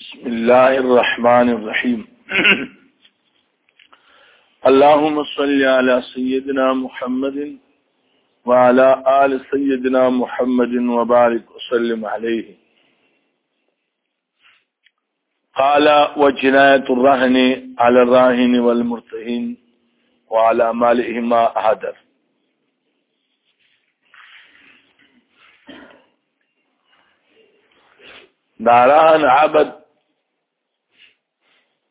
بسم الله الرحمن الرحيم اللهم صل على سيدنا محمد وعلى آل سيدنا محمد وبارك وسلم عليه قال وجناية الرهن على الراهن والمرتهن وعلى مالهما هدر دارهن عبد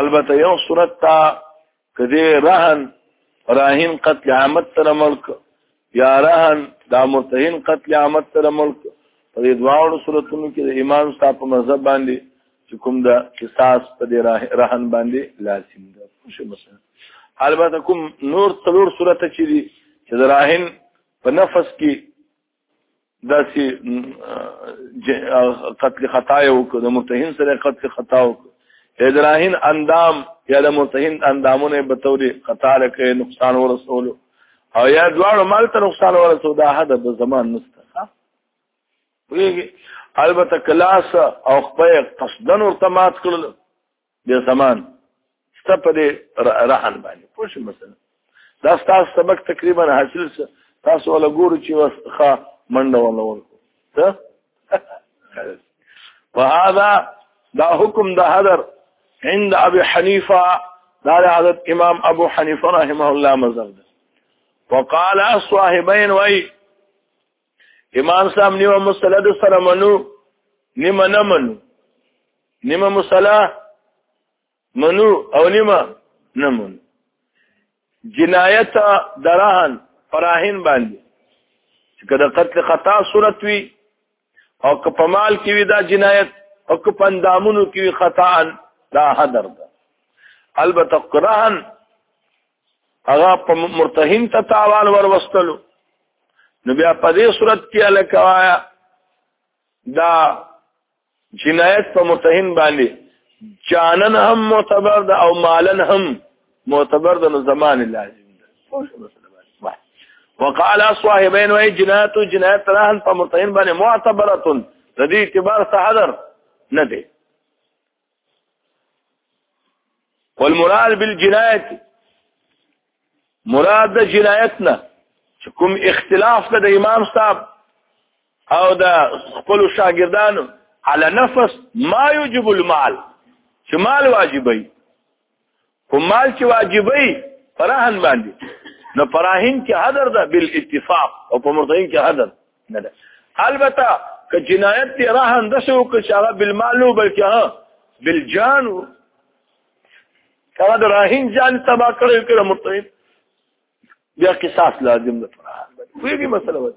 البته یو صورت تا کدی رهن راهین قتل عامت تر ملک یا رهن دا مرتهین قتل عامت تر ملک په دې دواړو صورتونو کې د امام صاحب په مذهب باندې چې کوم دا قصاص په دې رهن باندې لازم ده څه مثلا البته کوم نور تلور صورت چې دي چې د راهن په نفس کې داسې قتل خطا یو د مرتهن سره قتل خطا وک ادراهن اندام یا د مرتهن اندامونه به توري خطا لکه نقصان ورسول او یا دواړو مال ته نقصان ورسول دا حد د زمان نسته ویږي البته کلاس او خپل قصدن ورته مات کړل د زمان ستا په دې رهن باندې پوه شو مثلا دا ستاسو سبق تقریبا حاصل څه تاسو ولا ګورو چې وسخه منډه ولا ورکو ته وهذا دا حکم د حضر عند ابي حنيفه دا حضرت امام ابو حنيفه رحمه الله مذهب وقال صاحبين وای امام صاحب نیو مسله د سره منو نیمه نه منو نیمه مسله منو او نیمه نه منو جنایت دراهن فراهن باندې چې کله قتل خطا صورت وي او که په مال کې وي دا جنایت او که په اندامونو کې وي خطا دا حدر ده البته قران هغه په مرتهن ته تاوان ور وستلو نو بیا په دې صورت کې الکوایا دا جنایت په مرتهن باندې جانن هم معتبر ده او مالن هم معتبر ده نو زمان لازم ده وقال صاحبين وهي جنایت او جنایت رهن په مرتهن باندې معتبره د دې اعتبار څخه حذر نه دی والمراد بالجنایت مراد د جنایت نه چې کوم اختلاف ده د امام صاحب او د خپل شاګردانو على نفس ما يجب المال چې مال واجبوي په مال کې واجبې پراهن باندې نو پراهن کې حذر ده بل اتفاق او په مرتين کې حذر نه ده البته که جنایت دی راهن د شو که شغه بل مالو بلکې ها بل جانو کله د راهن جان تبا کړو کړه مرتين بیا قصاص لازم ده پراهن ویږي مسله وایي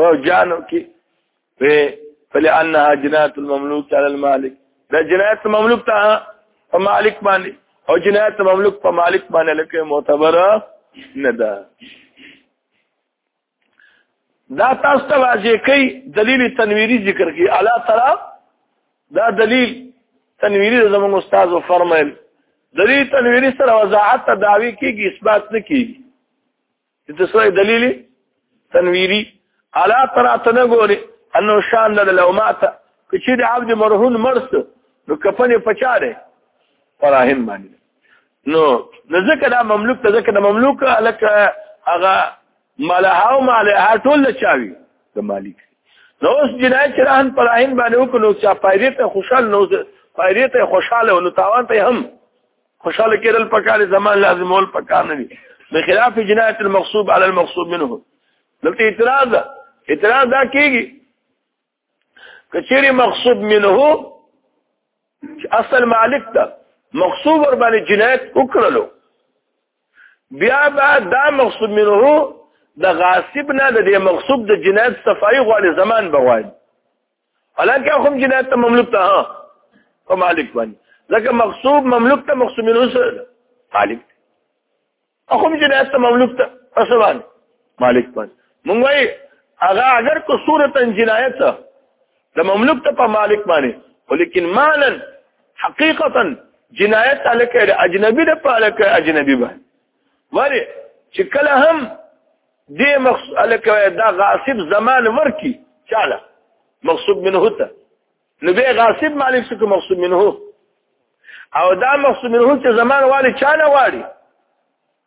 په جانو کې په فلانها جنات المملوک على المالک دا جنات المملوک ته په مالک باندې او جنات المملوک په مالک باندې لکه معتبره نه ده دا تاسو ته واځي کوي دلیل تنویری ذکر کی اعلی ترا دا دلیل تنویری زموږ استاد فرمایل دلیل تنویری سره وضاحت داوی کیږي اثبات نه کیږي د څه دلیل تنویری الا ترات نه ګوري انه شان د لومات کچې د عبد مرهون مرست نو کفن پچاره فراهم باندې نو نزدک دا مملوک ته ځکه د مملوک الک هغه مالها او مالها ټول چاوي د مالک نو اوس جنایت چرهن فراهم باندې وکړو چې پایریت خوشاله نو پایریت خوشاله نو تاوان ته هم خوشاله کېدل پکار زمان لازمول پکار نه دي بخلاف جنایت المغصوب على المغصوب منه دلته اعتراض اعتراض دا کېږي کچېری مغصوب منه اصل مالک ته مغصوب ور باندې جنایت وکړلو بیا به دا مغصوب منه د غاصب نه د مغصوب د جنایت صفائی غواړي زمان بغواړي حالانکه هم جنایت ته مملوک ته ها په مالک باندې ځکه مغصوب مملوک ته مغصوب منه سره مالک هم جنایت ته مملوک ته اصل باندې مالک باندې مونږ وايي هغه اگر کو صورتا جنایت د مملوک ته په مالک باندې ولیکن مالا حقیقتا جنایت الکه اجنبی د پالکه اجنبی باندې ولی چې کله هم دې مقصود الکه دا غاصب زمان ورکی چاله مقصود منه ته نو به غاصب مالک څه مقصود منه او دا مقصود منه چې زمان والی چاله والی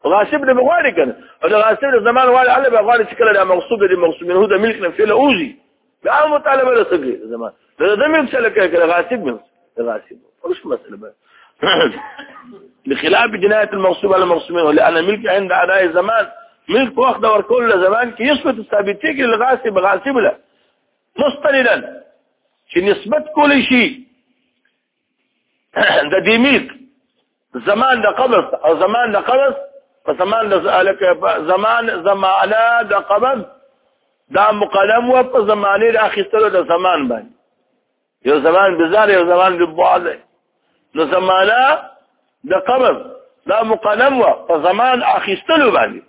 غاصب دې بغواړي کنه او دا غاصب د زمان والی الله بغواړي چې کله دا مقصود دې مقصود منه د ملک نه فعل اوزي دا مطالبه رسګي زما دا د مې څه لکه کړه غاصب مې غاصب اوس مسله به لخلاف جنايه المغصوب على المغصوب لان ملك عند اداء الزمان ملك وقت دور كل زمان کې يثبت ثابتي کې الغاصب غاصب له مستندا چې نسبت کول شي د دې میت زمان د قبض او زمان د قبض په زمان د الک زمان زمانه د قبض دا مقدم و په زمانه د اخیستلو د زمان باندې یو زمان بزار یو زمان ببعض نو زمانه د قبض دا مقدم و په زمان اخیستلو باندې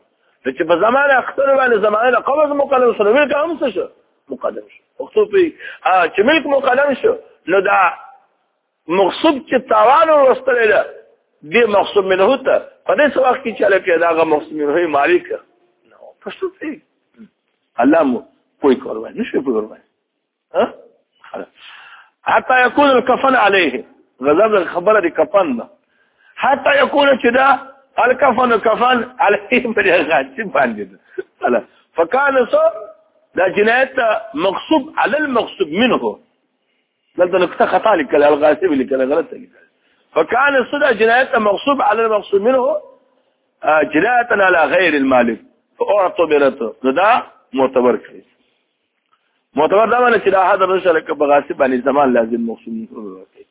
چې په زمان اخیستلو باندې زمانه قبض مقدم شو ملک هم څه شو مقدم شو مقصود په چې ملک مقدم شو نو دا مقصود چې تاوان ورستل ده دې مقصود منه ته په دې وخت کې چې لکه دا غو مقصود منه مالک نو پښتو الله مو پوي کوي نشي پوي کوي حتی یکون الکفن علیه غضب خبره دی کفن ده حتی یکون چې دا الکفن کفن علیه پر غاچ باندې ده فکان سو دا جنایت مغصوب علی المغصوب منه دلته نقطه خطا لیکل الغاصب لیکل غلط لیکل فکان سو دا جنایت مغصوب علی المغصوب منه جنایت علی غیر المالک فاعتبرته دا معتبر کړی معتبر دا معنی چې دا حضرت رسول الله په غاصب باندې زمان لازم موصول وکړي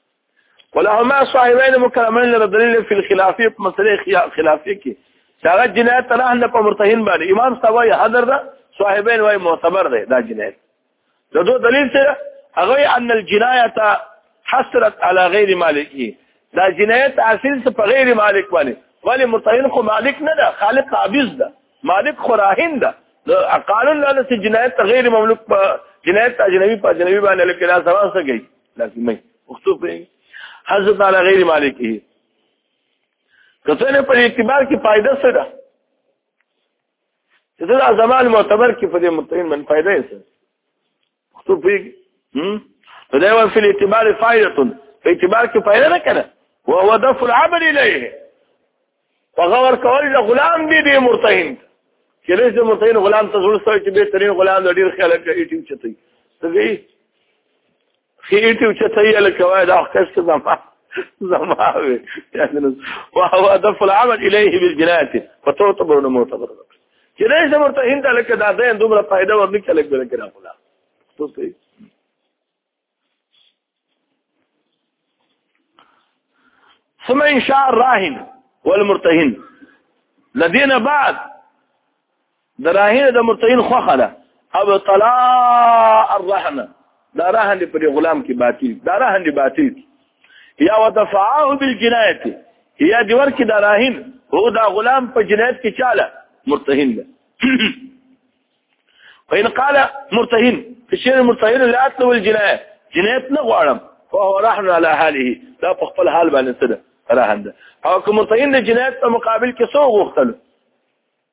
ولهما صاحبین مکرمین لدلیل فی الخلافی په مسله خلافی کې هغه جنایت تراه نه په مرتهین باندې امام سوای حضر دا صاحبین وای معتبر دی دا جنایت د دوه دلیل سره هغه ان الجنایت حصلت علی غیر مالکی دا جنایت اصل څه په غیر مالک باندې ولی مرتهین خو مالک نه ده خالق قابض ده مالک خو راهن ده د قانون لاله چې جنایت غیر مملوک په جنایت اجنبي په اجنبي باندې لکه لا سوا څه کوي لازمي وختو په حضرت تعالی غیر مالکی کته نه پر اعتبار کې فائدہ څه ده چې دا زمان معتبر کې په دې متعین من فائدہ یې څه پښتو پیږي دا یو فل اعتبار فائده په اعتبار کې فائده نه کړه او هو دفع العمل الیه فغور کول د غلام دی دی مرتهن چې لږ د مرتهن غلام ته زړه سوی چې به ترین غلام د ډیر خیال کوي ټیم چتای تګي خیر ټیم چتای الکوای دا خاص زما زما وي يعني وهو دفع العمل اليه بالجنايه فتعتبر معتبر چې نه زمر ته هند لکه دا ده دومره فائدہ ورنه کله کړه کړه خلا تو صحیح ثم ان شاء الراهن والمرتهن لدينا بعد دراهن د مرتهن خوخه ده ابطلاء الرحمه دا رهن پر غلام کې باطل دا رهن باطل یا ودفعه بالجنایت یا دی ورکه دا راهن هو دا غلام په جنایت کې چاله مرتهن ده وان قال مرتهن فشير مرتهن لا اتلو الجنايه جنایت نه غواړم فهو رهن على حاله دا په خپل حال باندې څه ده رهن ده او کوم مرتهن د جنایت په مقابل کې څو غوښتل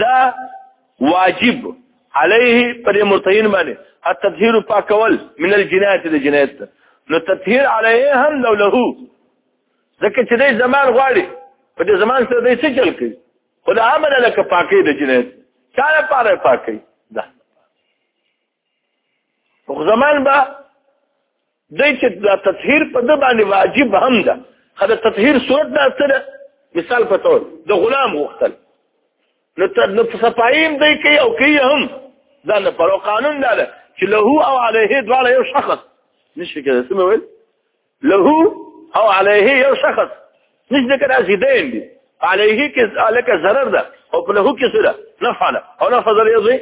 دا واجب عليه پر مرتين باندې التطهير پاکول من الجنايات د جنایت نو تطهير عليه هم لو له ځکه چې د زمان غواړي په دې زمان سره دې څه چل کوي خدای عمل لکه پاکي د جنایت چا لپاره پاکي خو زمان به دی چې دا تطهیر په د باندې واجب هم ده خو د تطهیر صورت دا سره مثال په تور د غلام وختل نو تر نو صفایم دی کوي او کوي هم دا نه پر قانون دا ده چې له او عليه دواړه یو شخص نشي کېدای څه ویل له او عليه یو شخص نشي کېدای زیدین دي عليه کې الک ضرر ده او په له کې سره نفع ده او نفع ضرر دی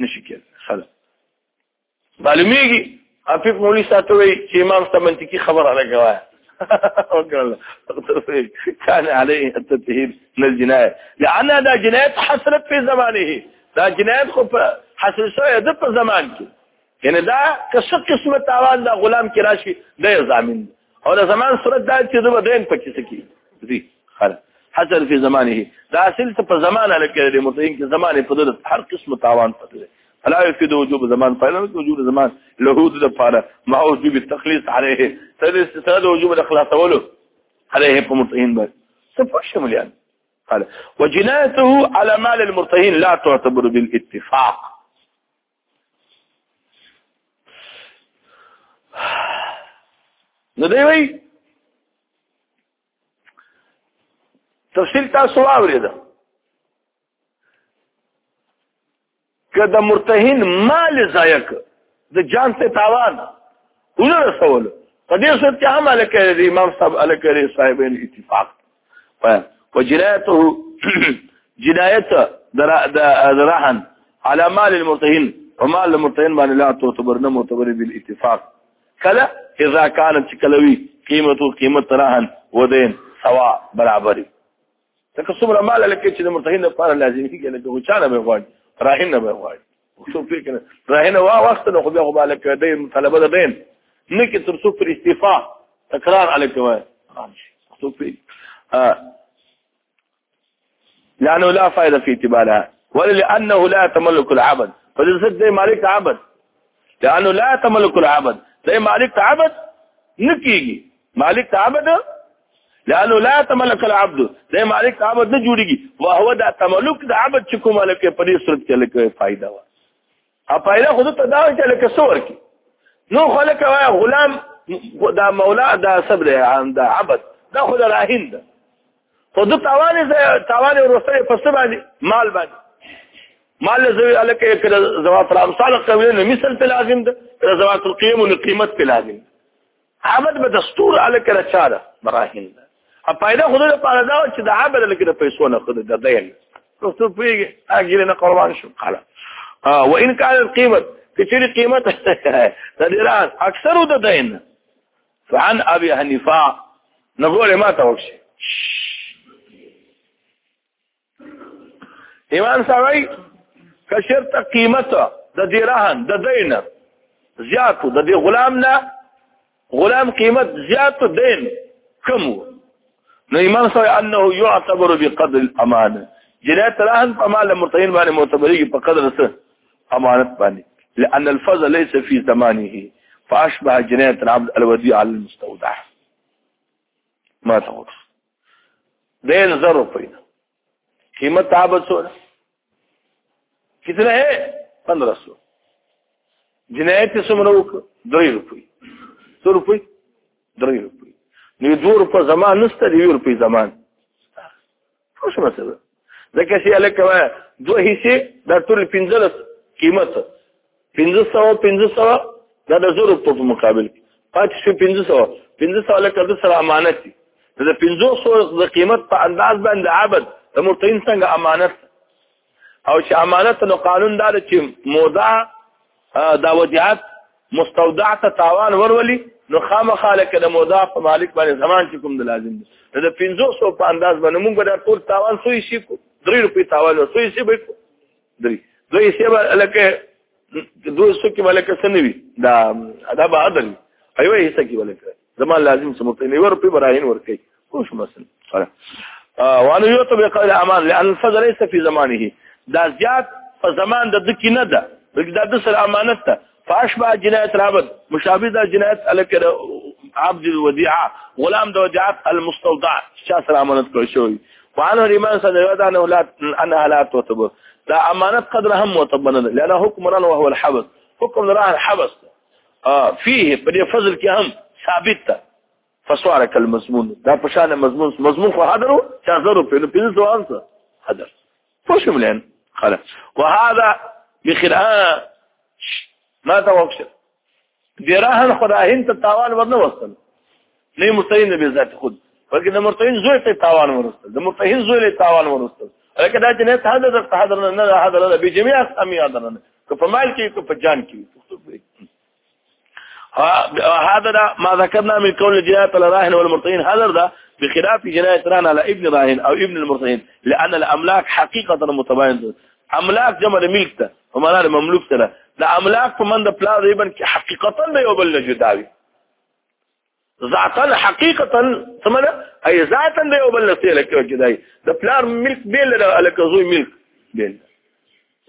نشي کېدای ښه ده معلومېږي عفیف مولي ساته وایي چې امام ستا منطقي خبره نه کوه كان عليه التطهير من الجناية لأن دا جناية حصلت في زمانه دا جناية خو حصل شوی د په زمان کې یعنی دا که څه قسمه تاوان دا غلام کې راشي د ضامن او د زمان صورت دا چې زه به دویم پکې څه کي ځي خلا حصل فی زمانه دا اصل ته په زمانه لکه د متین کې زمانه په دغه هر قسم تاوان پته فلا يفيد وجوب زمان فلا يفيد وجوب زمان له د لپاره ما وجوب التخليص عليه تل استفاده وجوب الاخلاص ولو عليه په متین باندې څه په شمول يعني قال وجنايته على مال المرتهين لا تعتبر بالاتفاق نو دی وی تفصیل تاسو واورید که د مرتهن مال ضایع ک د جان ته تاوان ونه رسول په دې صورت کې هم الکه امام صاحب الکه صاحبین اتفاق وجنايته جنايت درحن على مال المرتهن ومال المرتهن باندې لا تعتبر نه معتبر بالاتفاق کله اذا كانت کلوي قیمته قیمت ترهن ودین سوا برابرې څنګه څومره مال لکه چې د مرتهن لپاره لازمي کې لکه چانه به غواړي راهن به غواړي څو فکر راهنه وا وخت نو خو بیا غو بالک دی طلبه ده دین نه کې تر څو پر استعفا تکرار الک وای څو فکر لانه لا فائده في اعتبارها ولا لانه لا تملك العبد فدرسد دی مالک عبد لانه لا تملك العبد دی مالک عبد نکیږي مالک عبد لانه لا تملك العبد دا مالک عبد نه جوړيږي وهو دا تملک د عبد چې کوم مالک په دې صورت کې لکه فائدہ وا ا فائدہ خود ته دا چې لکه څور کې نو خلک وای غلام دا مولا دا صبر عام دا عبد دا خود راهین ده خود توان توان ورسره په څه باندې مال باندې مال زوی الکه کړه زوات الامثال قوی نه مثل په لازم ده زوات القيم او قیمت په لازم ده عبد به دستور الک را چاره مراهن ا پیدا خود له پاره دا چې د عبد الک د پیسو نه خود د دین رسو پیګه اګیره نه قربان شو خلا و ان کان القیمت کچری قیمت د ایران اکثر د دین فعن ابي حنیفه نقول ما توکشه ایمان سړی کشر ته قیمت د دې رهن د دین زیات د دې غلام نه غلام قیمت زیات دین کم نو ایمان سړی انه يعتبر بقدر الامانه جنایت رهن په مال مرتهن باندې معتبري په قدر سره امانت باندې لان الفضل ليس في زمانه فاشبه جنایت العبد الوديع على المستودع ما تقول ډېر زر روپۍ قیمت آپ سو کتنا ہے پندرہ سو جنایت سمره وک درې روپۍ څو روپۍ درې روپۍ نو دوه روپۍ زمان نشته دی روپۍ زمان څه شو مثلا ځکه چې الکه وای دوه حصے دا ټول 15 قیمت 1500 1500 دا د زرو په مقابل پاتې شو 1500 1500 لکه د سره امانت دي د 1500 د قیمت په انداز باندې عبد د مرتين څنګه امانت او چې امانت نو قانون دار چې مودا دا ودیعت مستودع ته تاوان ورولي نو خامخا لکه د مودا په مالک باندې زمان چې کوم د لازم دی نو د 500 په انداز باندې موږ به دا ټول تاوان سوی شي کو درې روپۍ تاوان نو سوی شي به کو درې دوی شي به لکه دوی سو کې ملک سنوي دا دا به عدل ایوه هیڅ کې ملک زما لازم سمت نیور په براهین ورکی کوش مسل وانا یطبق الامان لان الفضل ليس في زمانه دا زیات په زمان د دکی نه ده دا د سر امانت ته فاشبع جنایت رابط مشابه دا جنایت الکر عبد الوديعه غلام د وديعات المستودع شا سره امانت کړی شوی وعنه الامام صلى الله عليه وسلم انها لا تعتبر دا امانت قدر هم معتبر نه لانه حکم وهو الحبس حکم راح الحبس فيه په دې فضل کې هم ثابت ده فسوارك المضمون دا په شان مضمون مضمون خو حاضرو چا زرو په نو پینځه ځوان څه حاضر پوه شو مليان خلاص وهذا بخلاف ما توقف دراهن خداهن ته تاوان ورنه وصل نه مرتهین به ذات خود بلکې د مرتهین زوی ته تاوان ورسته د مرتهین زوی له تاوان ورسته لکه دا چې نه ته حاضر ته حاضر نه نه حاضر نه به جميع اسامي حاضر نه که په مال کې که په جان کې هذا دا ما ذكرنا من قول الجناية على راهن والمرتهين هذا دا بخلاف جناية راهن على ابن راهن أو ابن المرتهين لأن الأملاك حقيقة متباينة املاک جمع د ملک ته په معنا د مملوک سره د املاک په من د پلا ریبن کې حقیقتا د یو بل نه جدا وي ذاتا حقیقتا سمنا ای ذاتا دی او بل نسیه لکه کدای د پلار ملک بیل له الکه زوی ملک بیل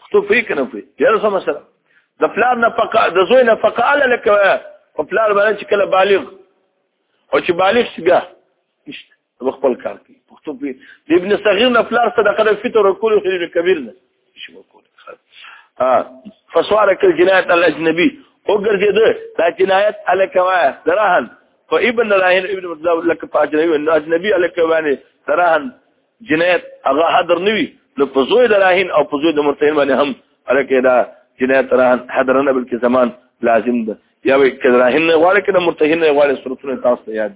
خطو فری کنه فری یاره سم سره د پلار نه فقا د زوی نه فقا لکه په پلار باندې چې کله بالغ او چې بالغ شي بیا نشته په خپل کار کې پښتو په د ابن صغیر نه پلار صدقه د فطر او کول خیر کبیر نه شي وکول ها فسوارک الجنایت الاجنبی او ګرځید دا جنایت الکوا درهن په ابن راهن ابن مدلاو لک پاجنوی ان اجنبی الکوا نه درهن جنایت هغه حاضر نوی نو په زوی دراهن او په زوی د مرتهن باندې هم الکه دا جنایت راهن حاضر نه بلکې زمان لازم ده یا وي کدراهن غواړي کنه مرتهن غواړي صورتونه تاسو ته یاد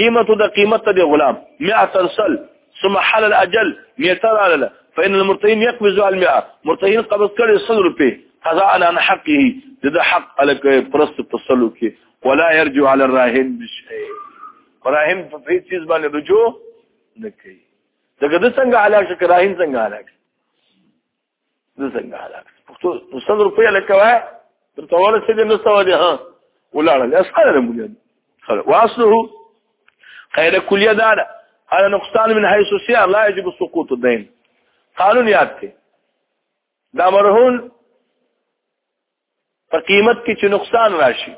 قیمت د قیمت د غلام 100 سل ثم حل الاجل 100 علل فإن المرتهن يقبض على المئة مرتهن قبض کړي 100 روپے قضاء عن حقه د حق الک پرست تصلو کې ولا يرجع على الراهن بشيء راهن په هیڅ چیز باندې رجوع نه کوي دغه د څنګه علاج راهن څنګه علاج نه څنګه حالات پښتو نو سل روپیا لکوای تر تاواله څه دې نسته ودی ها ولاړه له اساله موږ خلاص واصله قاعده کلیه دا ده هذا نقصان من حيث السير لا يجب سقوط الدين قانون یاد کړئ دا مرهون په قیمت کې چې نقصان راشي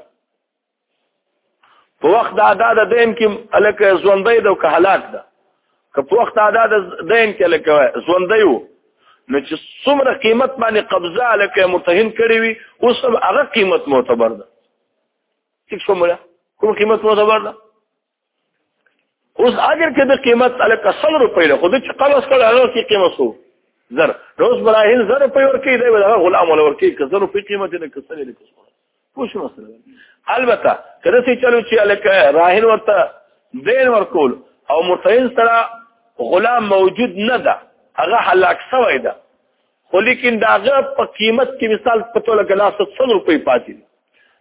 په وخت د ادا د دیم کې الکه ژوندۍ ده او که هلاک ده که په وخت ادا د دیم کې الکه ژوندۍ وو نو چې څومره قیمت باندې قبضه الکه متهین کړی وي اوس هغه قیمت معتبر ده څه کومه کوم قیمت معتبر ده اوس اگر که د قیمت الک 100 روپۍ له خو د چې قبض کړه هغه کې قیمت سو زر روز براهین زر روپۍ ورکې دی هغه غلام ول ورکې که زر روپۍ قیمت نه کسل نه کسل پوښ مسله البته کله چې چلو چې الک راهین ورته دین ورکول او مرتهین سره غلام موجود نه ده هغه هلاک شوی ده خو لیکن دا غ په قیمت کې مثال په توله کې لاس 100 روپۍ پاتې دي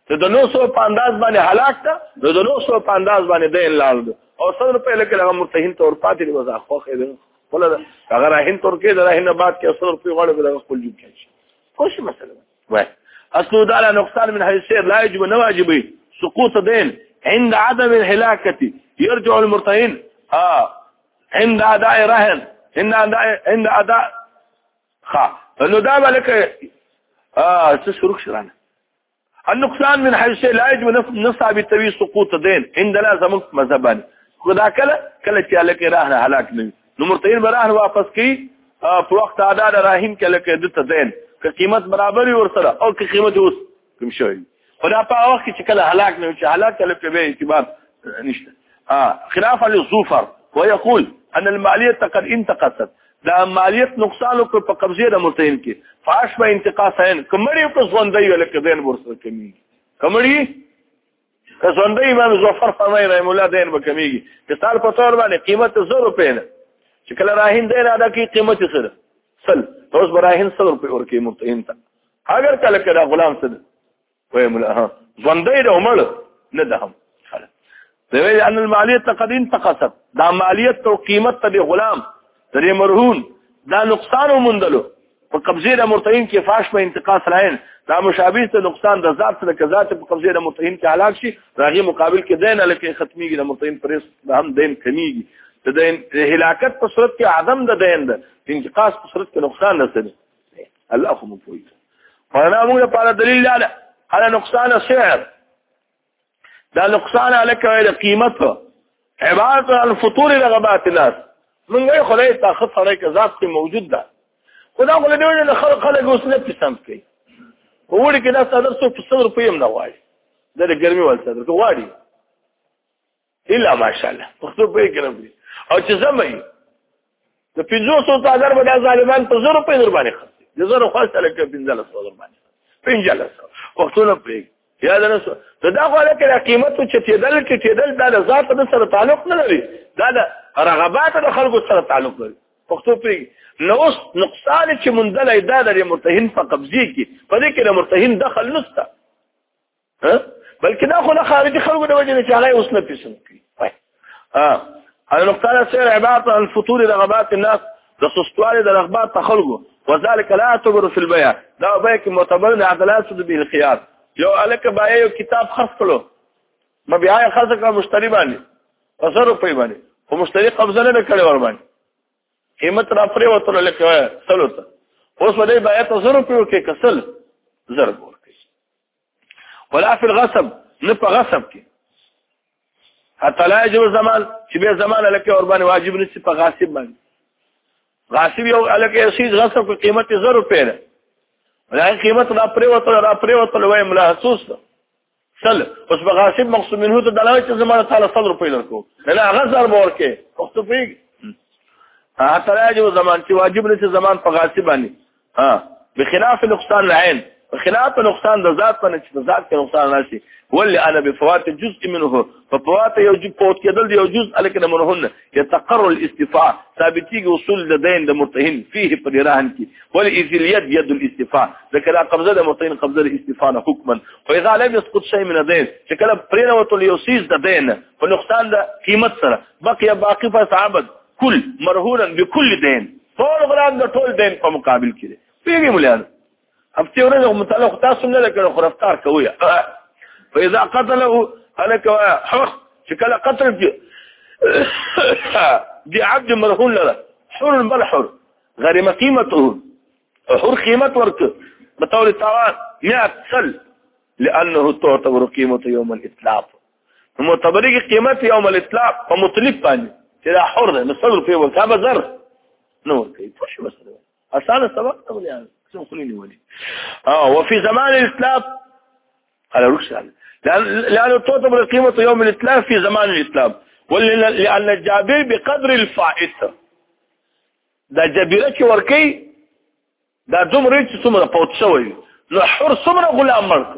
ته د 900 په انداز باندې هلاک ته نو د 900 په انداز باندې د انلال دو او 100 روپۍ لکه هغه مرتهین تور پاتې دي وځه خو خې دي ولا هغه راهین تور کې دا راهینه بعد کې 100 روپۍ غواړي بل خپل جوړ کړي خوش مسله وای اصل دا له نقصان من حيث السير لا يجب نه واجبي سقوط دين عند عدم الهلاكه يرجع المرتهين ها عند اداء رهن عند اداء عند اداء خا نو دا بلک اه څه شروع شرانه النقصان من حيث لا يجب نصاب التوي سقوط دين عند لا زمك مذهبان خدا کله کله چې الکه راه هلاک نه نو مرتين براه واپس کی په وخت ادا راهیم کله کې د تدین که قیمت برابر ورسره او که قیمت اوس کوم شوی او دا په وخت کې کله هلاک نه چې هلاک کله په اعتبار نشته آه خلافا للظفر ويقول أن المالية قد انتقصت دا مالیت نقصان وکړ په قبضه د متین کې فاش به انتقاص عین کمړی په ژوندۍ ولا کدین ورسره کمی کمړی که ژوندۍ امام ظفر فرمای رحم الله دین به کمیږي مثال په تور باندې قیمت 100 روپې نه چې کله راهین دین ادا کی قیمت سره سل اوس براهین 100 روپې ورکې متین ته اگر کله کله غلام څه وای مولا ها ژوندې د عمر نه ده هم دوی ان المالیه قد انتقصت دا مالیت او قیمت ته غلام درې مرهون دا نقصان ومندلو په قبضه د مرتهین کې فاش په انتقاص راین دا مشابه ته نقصان د ذات سره کې ذات په قبضه د مرتهین کې هلاک شي راغي مقابل کې دین لکه ختميږي د مرتهین پرېس د هم دین کمیږي د دین هلاکت په صورت کې عدم د دین د انتقاص په صورت کې نقصان رسېږي الله خو مو پوي فانا موږ لپاره دلیل ده على نقصان السعر دا نقصان عليك ویل قیمت عبارت عن فطور رغبات الناس من غیر خدای تا خط سره کې ذات کې موجود ده خدا خو له دې خلک خلک اوس نه پسند کوي وړي کې دا صدر څو په صدر په يم نه وایي دا د ګرمي ول صدر ته وایي الا ماشاءالله پښتو په کې نه او چې زمي د 500 هزار به د ظالمان په زر په در باندې خرڅي د زر خو سره کې 15 سو در باندې 15 سو پښتو نه پرې یا دا نه سو دا خو له کې قیمت چې تیدل کې تیدل دا د ذات د سره تعلق نه لري دا د رغبات د خلکو سره تعلق لري پښتو پرې نو اوس نقصان چې مندل ایدا د مرتهن په قبضه کې په دې کې د مرتهن دخل نشته ها بلکې دا خو د خارجي خلکو د وجه نه چې هغه اوس نه پېژن کوي ها او نقطه سره عبارت عن فطور رغبات الناس د سستوالي د رغبات خلکو وذلك لا يعتبر في البيع دا بيع کې معتبر نه عدالت د بیل خيار یو الک بای یو کتاب خرڅ کړو مبيع خرڅ کړ مشتری باندې وسر روپی باندې خو مشتری قبضه نه کړي ور باندې قیمت را پرې وته لکه سلوته اوس ولې بای ته 100 روپیو کې کسل ضرب ولا في الغصب نه په غصب کې حتی لا یجب زمان چې به زمان لکه اور باندې واجب نشي په غاصب باندې غاصب یو لکه شي غصب په قیمت 0 روپے ده ولای قیمت را پرې وته را پرې وته لوي ملاحسوس سل اوس په غاصب مقصود منه ته دلوي چې زمان تعالی 100 روپے لرکو نه هغه ضرب ورکه وخت پیګ حتی لا یجب زمان چې واجب نشي زمان په غاصب باندې ها بخلاف نقصان العين خلاف نقصان د ذات په نشي ذات کې نقصان راشي ولي انا بفوات جزء منه ففوات یو جزء فوت کېدل یو جزء الکه منهن يتقر الاستفاء ثابتيږي اصول د دین د مرتهن فيه په رهن کې ولي اذ اليد يد الاستفاء ذکر قبضه د مرتهن قبضه د استفاء حکما فاذا لم يسقط شيء من الدين شکل پرینه وتل یو سیز د دین په نقصان د قیمت سره بقي باقي فصعبد کل مرهونا بكل دين ټول غلام د ټول دين په مقابل کې دی پیږي مولانه هفته ورځ متعلق تاسو نه لکه خو رفتار کوي فاذا قتله هلك حر چې کله قتل کې دي عبد مرهون لره حر بل حر غرم قيمته حر قيمت ورته بطول التوان 100 سل لانه تعتبر قيمته يوم الاتلاف معتبري کې قیمت یوم الاطلاق په مطلق باندې چې دا حر ده نو څو روپۍ ورکا به زر نه ورکوي څه شي مسله اسانه سبق ته ولې څو خلې نیولې او وفي زمان الاطلاق على رخصه لأنه تعتبر القيمة يوم الإتلاف في زمان الإتلاف ولأن الجابر بقدر الفائت دا جابره چې ورکی دا دومره چې څومره پوت شوی نو حر څومره غلام مرک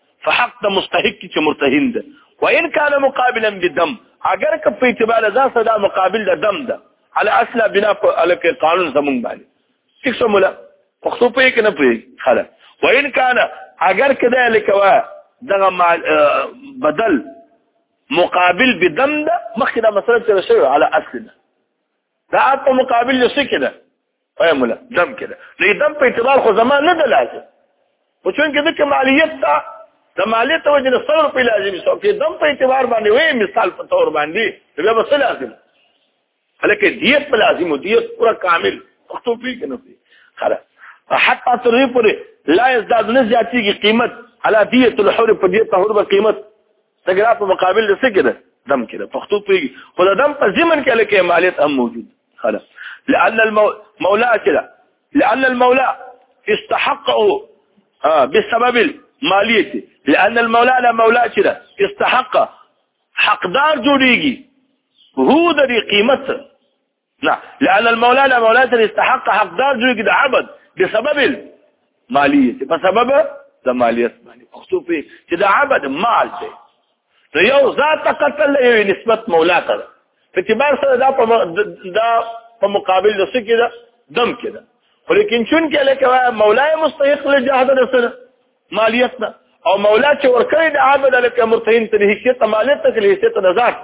فحق د مستحق چې مرتهن ده وان كان مقابلا بالدم اگر که په اعتبار ځا صدا مقابل د دم ده على اصل بنا الک قانون زمون باندې څه سمولا پښتو په کې نه پوي خلا وان كان اگر کده لکوا دغه بدل مقابل بدم ده مخکې دا مسله تر شوی على اصل ده دا په مقابل لسکه ده اي مولا دم كده لي دم په اعتبار خو زمان نه ده لازم خو چونکې دغه مالیت ته د مالیت ته وجه صبر په لازم سو کې دم په اعتبار باندې وې مثال په تور باندې بیا بس لازم هلکه دیت په لازم دیت پورا کامل وختو پی کنه پی خلاص حتی تر دې پورې لا یزداد نه زیاتېږي قیمت علا دیت الحر په دیت حر به قیمت تګرا په مقابل د څه کې ده دم کې ده پښتو پیږي خو د دم په زمن کې لکه مالیت هم موجود خلاص لأن المولى كده لأن المولى استحقه آه بسبب المالية لأن المولى لا مولى كده استحق حقدار جوړيږي هو د قیمت لا لأن المولى لا مولى تر استحق حقدار جو کې د عبد بسبب الماليه په سبب د مالیت باندې مخصوص چې د عبد مال دی نو یو ذات قتل یو نسبت مولا ته په اعتبار سره دا په دا په مقابل د سکه ده دم کې ده خو لیکن چون کې لکه مولای مستحق له جهاد رسول مالیت نه او مولا چې ورکړي د عبد لکه مرتهین ته هیڅ ته مالیت ته هیڅ ته ذات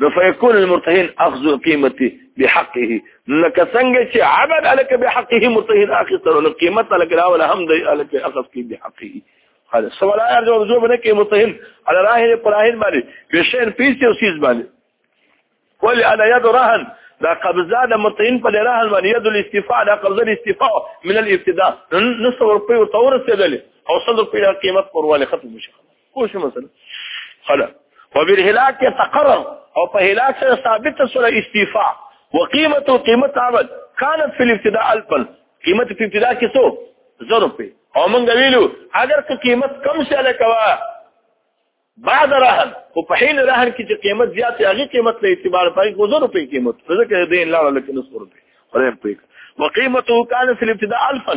نو فیکون المرتهن اخذ القیمت بحقه لك څنګه چې عبد عليك بحقه مرتهن اخذ نو قیمت لك راول هم دی عليك اخذ کی بحقه هذا سوال آیا جو رجوع بنه کې مرتهن على راهن پراهن باندې بشین پیسې او سیز باندې ولی انا يد رهن دا قبضه د متین په لرهن باندې ید الاستفاء دا قبضه الاستفاء من الابتداء نصف روپی او تور سیدل او صدر په قیمت پر والي ختم شي پوه شو مثلا خلا وبالهلاك يتقرر او په هلاک سره ثابت سره استیفاء وقيمه قیمت عمل كانت في الابتداء الفا قیمت په ابتدا کې څو زرو په او موږ ویلو اگر که قیمت کم شي لکوا بعد رهن او په حين رهن کې چې قیمت زیات هغه قیمت له اعتبار پای کو زرو په قیمت ځکه دې لاړه لکه نو سره په ورم په وقيمته كان في الابتداء الفا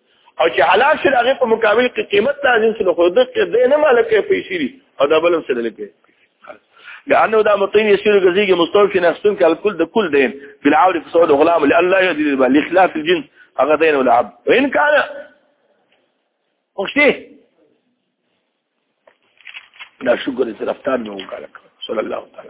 او چې حلال شي هغه په مقابل کې قیمت لازم شي نو خو د دې نه مالکه پیسې دي او دا بل څه لکه لانه دا مطين يسير غزيږي مستوفي نفسن کال کل د کل دین بل عاور په سعود غلام لالا يدل بل اخلاف الجنس هغه دین ولا عبد وان كان وختي دا شکر طرف تان نو وکړه صلی الله تعالی